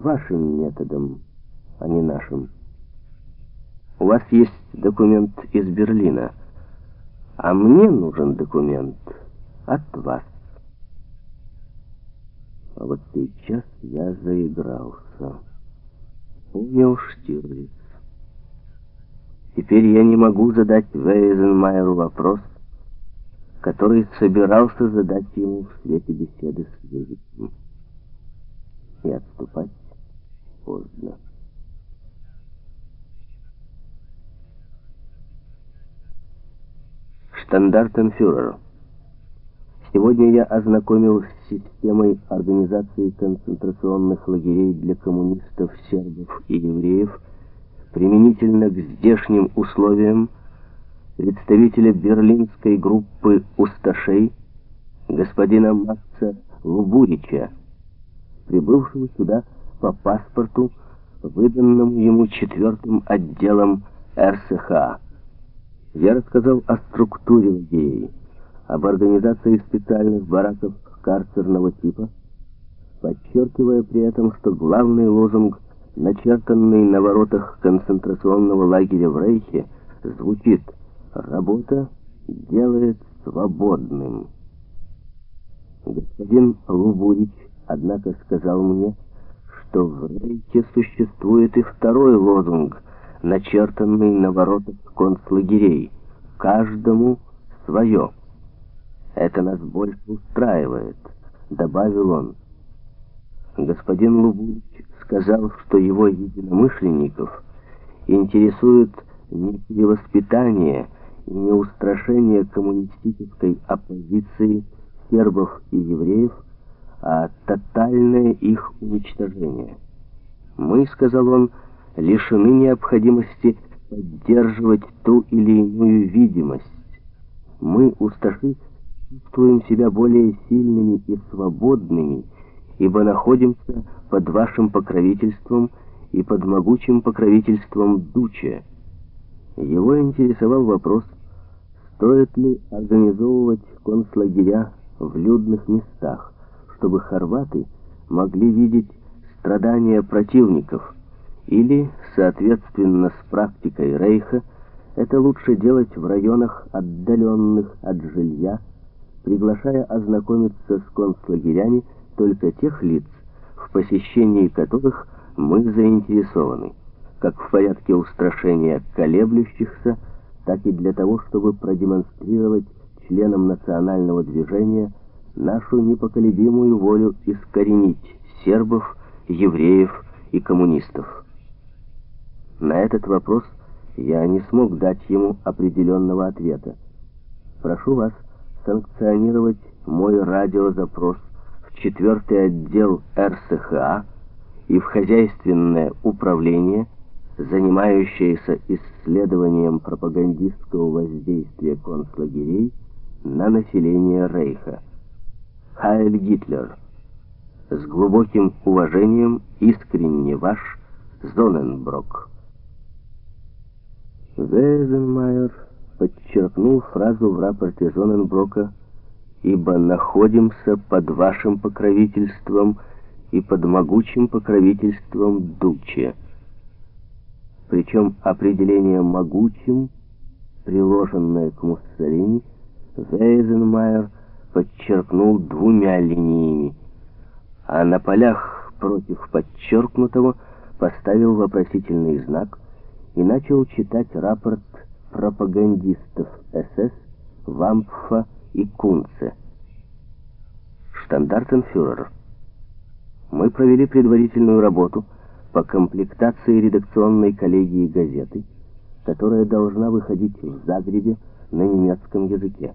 вашим методом, а не нашим. У вас есть документ из Берлина, а мне нужен документ от вас. А вот сейчас я заигрался. Умел Штирлиц. Теперь я не могу задать Вейзенмайеру вопрос, который собирался задать ему в свете беседы с Юриком. И отступать поздно. Штандартенфюрер. Сегодня я ознакомил с системой организации концентрационных лагерей для коммунистов, сербов и евреев применительно к здешним условиям представителя берлинской группы усташей господина Макса Лубурича, прибывшего сюда по паспорту, выданному ему четвертым отделом РСХ. Я рассказал о структуре лагерей, об организации специальных бараков карцерного типа, подчеркивая при этом, что главный лозунг, начертанный на воротах концентрационного лагеря в Рейхе, звучит «Работа делает свободным». Господин Лубурич, однако, сказал мне, что в Рейхе существует и второй лозунг, начертанный на воротах концлагерей «Каждому свое». Это нас больше устраивает, добавил он. Господин Лубурич сказал, что его единомышленников интересует не перевоспитание и не устрашение коммунистической оппозиции сербов и евреев, а тотальное их уничтожение. Мы, сказал он, лишены необходимости поддерживать ту или иную видимость. Мы, усташи, чувствуем себя более сильными и свободными, ибо находимся под вашим покровительством и под могучим покровительством Дуча. Его интересовал вопрос, стоит ли организовывать концлагеря в людных местах, чтобы хорваты могли видеть страдания противников, или, соответственно с практикой Рейха, это лучше делать в районах, отдаленных от жилья, приглашая ознакомиться с концлагерями только тех лиц, в посещении которых мы заинтересованы, как в порядке устрашения колеблющихся, так и для того, чтобы продемонстрировать членам национального движения нашу непоколебимую волю искоренить сербов, евреев и коммунистов. На этот вопрос я не смог дать ему определенного ответа. Прошу вас санкционировать мой радиозапрос в четвертый отдел РСХА и в хозяйственное управление, занимающееся исследованием пропагандистского воздействия концлагерей на население Рейха. Хайль Гитлер. С глубоким уважением, искренне ваш, Зоненброк. Вейзенмайер подчеркнул фразу в рапорте Зоненброка «Ибо находимся под вашим покровительством и под могучим покровительством Дуче». Причем определение «могучим», приложенное к Муссолини, Вейзенмайер подчеркнул двумя линиями, а на полях против подчеркнутого поставил вопросительный знак и начал читать рапорт пропагандистов СС Вампфа и Кунце. Штандартенфюрер. Мы провели предварительную работу по комплектации редакционной коллегии газеты, которая должна выходить в Загребе на немецком языке.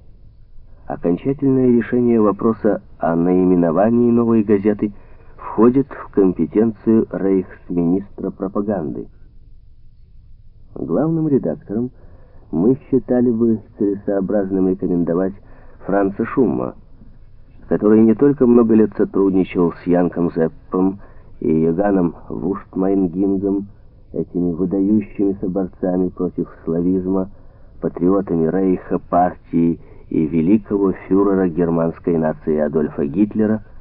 Окончательное решение вопроса о наименовании новой газеты входит в компетенцию рейхсминистра пропаганды. Главным редактором мы считали бы целесообразным рекомендовать Франца Шумма, который не только много лет сотрудничал с Янком Зеппом и Йоганом Вуштмайнгингом, этими выдающимися борцами против славизма, патриотами Рейха, партии и великого фюрера германской нации Адольфа Гитлера –